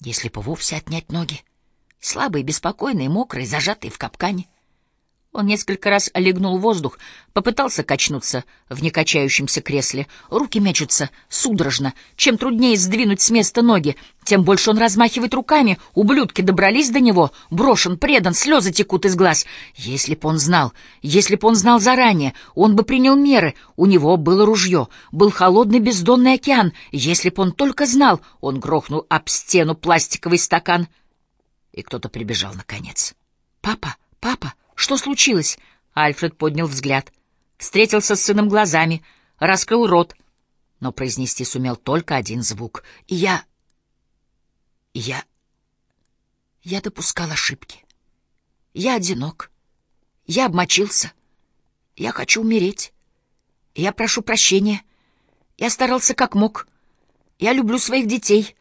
Если бы вовсе отнять ноги. Слабые, беспокойные, мокрые, зажатые в капкане — он несколько раз легнул воздух, попытался качнуться в некачающемся кресле. Руки мечутся судорожно. Чем труднее сдвинуть с места ноги, тем больше он размахивает руками. Ублюдки добрались до него, брошен, предан, слезы текут из глаз. Если б он знал, если б он знал заранее, он бы принял меры. У него было ружье, был холодный бездонный океан. Если б он только знал, он грохнул об стену пластиковый стакан. И кто-то прибежал наконец. «Папа, папа!» Что случилось? Альфред поднял взгляд, встретился с сыном глазами, раскрыл рот, но произнести сумел только один звук. я... Я... Я допускал ошибки. Я одинок. Я обмочился. Я хочу умереть. Я прошу прощения. Я старался как мог. Я люблю своих детей.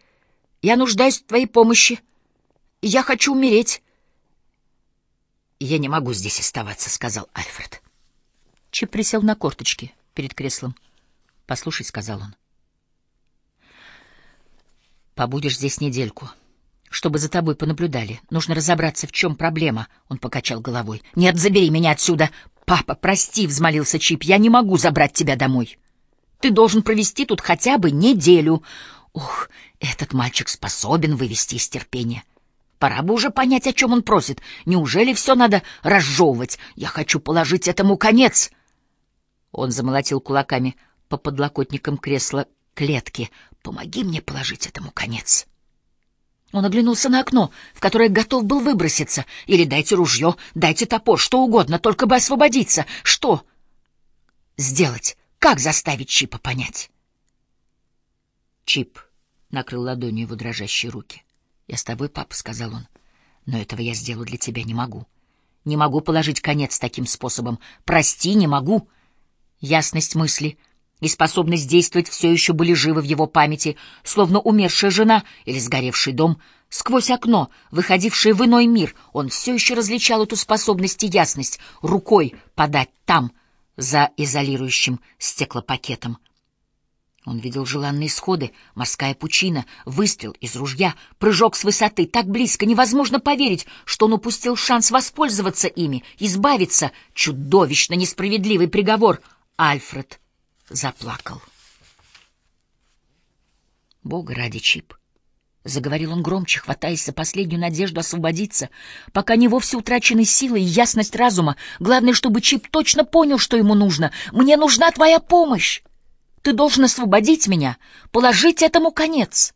Я нуждаюсь в твоей помощи. Я хочу умереть. «Я не могу здесь оставаться», — сказал Альфред. Чип присел на корточки перед креслом. «Послушай», — сказал он. «Побудешь здесь недельку, чтобы за тобой понаблюдали. Нужно разобраться, в чем проблема», — он покачал головой. «Нет, забери меня отсюда!» «Папа, прости», — взмолился Чип, — «я не могу забрать тебя домой. Ты должен провести тут хотя бы неделю». Ух, этот мальчик способен вывести из терпения. Пора бы уже понять, о чем он просит. Неужели все надо разжевывать? Я хочу положить этому конец. Он замолотил кулаками по подлокотникам кресла клетки. Помоги мне положить этому конец. Он оглянулся на окно, в которое готов был выброситься. Или дайте ружье, дайте топор, что угодно, только бы освободиться. Что сделать? Как заставить Чипа понять? Чип накрыл ладонью его дрожащие руки. «Я с тобой, папа», — сказал он. «Но этого я сделать для тебя не могу. Не могу положить конец таким способом. Прости, не могу». Ясность мысли и способность действовать все еще были живы в его памяти, словно умершая жена или сгоревший дом. Сквозь окно, выходившее в иной мир, он все еще различал эту способность и ясность, рукой подать там, за изолирующим стеклопакетом. Он видел желанные исходы, морская пучина, выстрел из ружья, прыжок с высоты, так близко, невозможно поверить, что он упустил шанс воспользоваться ими, избавиться. Чудовищно несправедливый приговор. Альфред заплакал. Бога ради, Чип. Заговорил он громче, хватаясь за последнюю надежду освободиться, пока не вовсе утрачены силы и ясность разума. Главное, чтобы Чип точно понял, что ему нужно. «Мне нужна твоя помощь!» Ты должен освободить меня, положить этому конец.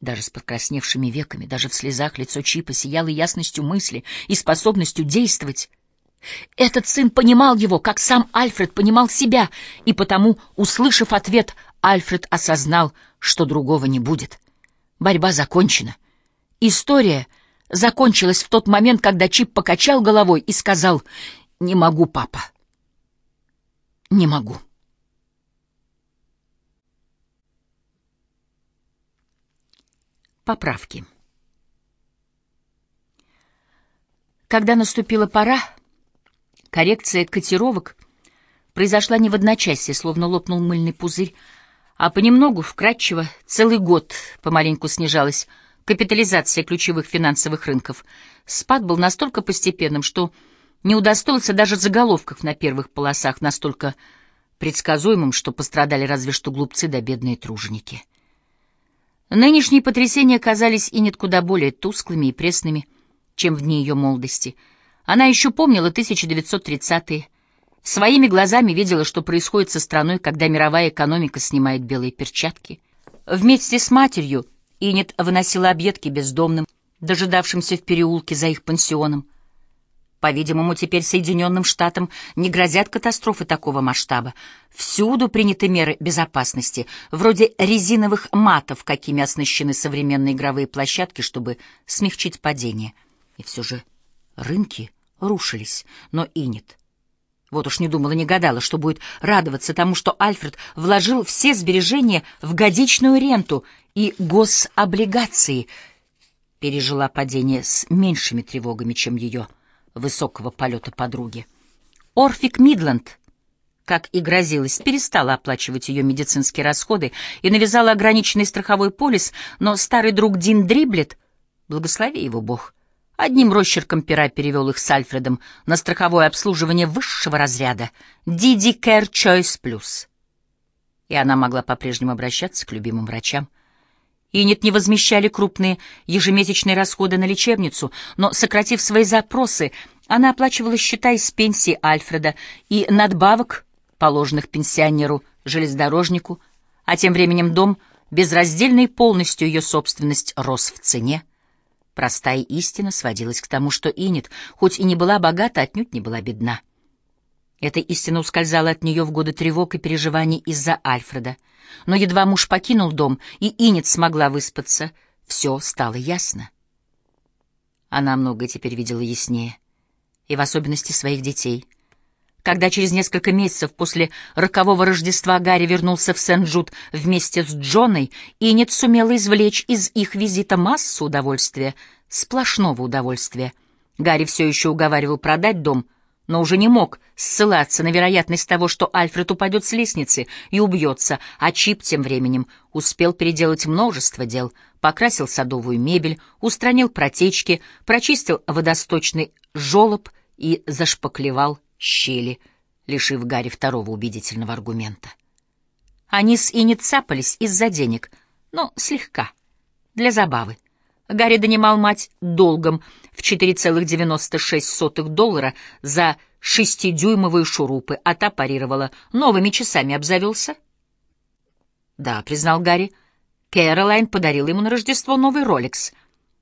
Даже с покрасневшими веками, даже в слезах лицо Чипа сияло ясностью мысли и способностью действовать. Этот сын понимал его, как сам Альфред понимал себя, и потому, услышав ответ, Альфред осознал, что другого не будет. Борьба закончена. История закончилась в тот момент, когда Чип покачал головой и сказал «Не могу, папа». Не могу. Поправки. Когда наступила пора, коррекция котировок произошла не в одночасье, словно лопнул мыльный пузырь, а понемногу, вкратчиво, целый год помаленьку снижалась капитализация ключевых финансовых рынков. Спад был настолько постепенным, что не удостоился даже заголовков на первых полосах, настолько предсказуемым, что пострадали разве что глупцы да бедные труженики. Нынешние потрясения казались и нет куда более тусклыми и пресными, чем в дни ее молодости. Она еще помнила 1930-е, своими глазами видела, что происходит со страной, когда мировая экономика снимает белые перчатки. Вместе с матерью Инет выносила объедки бездомным, дожидавшимся в переулке за их пансионом. По-видимому, теперь Соединенным Штатам не грозят катастрофы такого масштаба. Всюду приняты меры безопасности, вроде резиновых матов, какими оснащены современные игровые площадки, чтобы смягчить падение. И все же рынки рушились, но и нет. Вот уж не думала, не гадала, что будет радоваться тому, что Альфред вложил все сбережения в годичную ренту и гособлигации. Пережила падение с меньшими тревогами, чем ее высокого полета подруги. Орфик Мидленд как и грозилась, перестала оплачивать ее медицинские расходы и навязала ограниченный страховой полис, но старый друг Дин Дриблет, благослови его бог, одним росчерком пера перевел их с Альфредом на страховое обслуживание высшего разряда Диди Care Choice Plus. И она могла по-прежнему обращаться к любимым врачам. Инет не возмещали крупные ежемесячные расходы на лечебницу, но, сократив свои запросы, она оплачивала счета из пенсии Альфреда и надбавок, положенных пенсионеру-железнодорожнику, а тем временем дом, безраздельно полностью ее собственность, рос в цене. Простая истина сводилась к тому, что Инет, хоть и не была богата, отнюдь не была бедна. Эта истина ускользала от нее в годы тревог и переживаний из-за Альфреда. Но едва муж покинул дом, и Инет смогла выспаться, все стало ясно. Она многое теперь видела яснее, и в особенности своих детей. Когда через несколько месяцев после рокового Рождества Гарри вернулся в Сен-Джуд вместе с Джоной, Инет сумела извлечь из их визита массу удовольствия, сплошного удовольствия. Гарри все еще уговаривал продать дом — но уже не мог ссылаться на вероятность того, что Альфред упадет с лестницы и убьется, а Чип тем временем успел переделать множество дел, покрасил садовую мебель, устранил протечки, прочистил водосточный жолоб и зашпаклевал щели, лишив Гарри второго убедительного аргумента. Они с Ини цапались из-за денег, но слегка, для забавы. Гарри донимал мать долгом в 4,96 доллара за шестидюймовые шурупы, а та парировала. Новыми часами обзавелся? Да, признал Гарри. Кэролайн подарила ему на Рождество новый Ролекс.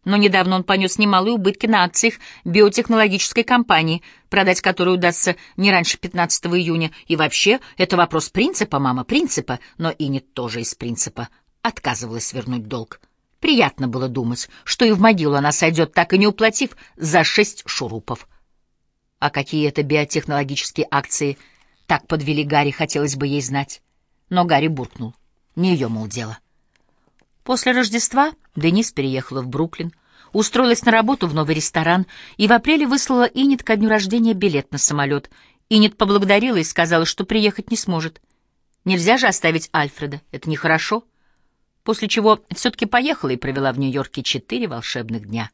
Но недавно он понес немалые убытки на акциях биотехнологической компании, продать которую удастся не раньше 15 июня. И вообще, это вопрос принципа, мама, принципа. Но и не тоже из принципа. Отказывалась вернуть долг. Приятно было думать, что и в могилу она сойдет, так и не уплатив за шесть шурупов. А какие это биотехнологические акции так подвели Гарри, хотелось бы ей знать. Но Гарри буркнул. Не ее, мол, дело. После Рождества Денис переехала в Бруклин, устроилась на работу в новый ресторан и в апреле выслала Инет ко дню рождения билет на самолет. Инет поблагодарила и сказала, что приехать не сможет. Нельзя же оставить Альфреда, это нехорошо после чего все-таки поехала и провела в Нью-Йорке четыре волшебных дня.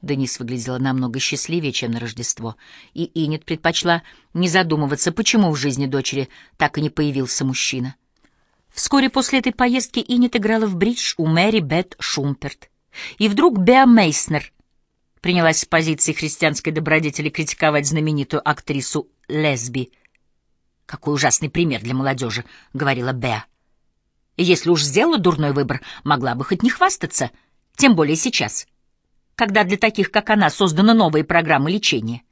Денис выглядела намного счастливее, чем на Рождество, и Инет предпочла не задумываться, почему в жизни дочери так и не появился мужчина. Вскоре после этой поездки Инет играла в бридж у Мэри Бет Шумперт. И вдруг Беа Мейснер принялась с позиции христианской добродетели критиковать знаменитую актрису Лесби. «Какой ужасный пример для молодежи», — говорила Беа. Если уж сделала дурной выбор, могла бы хоть не хвастаться, тем более сейчас, когда для таких, как она, созданы новые программы лечения.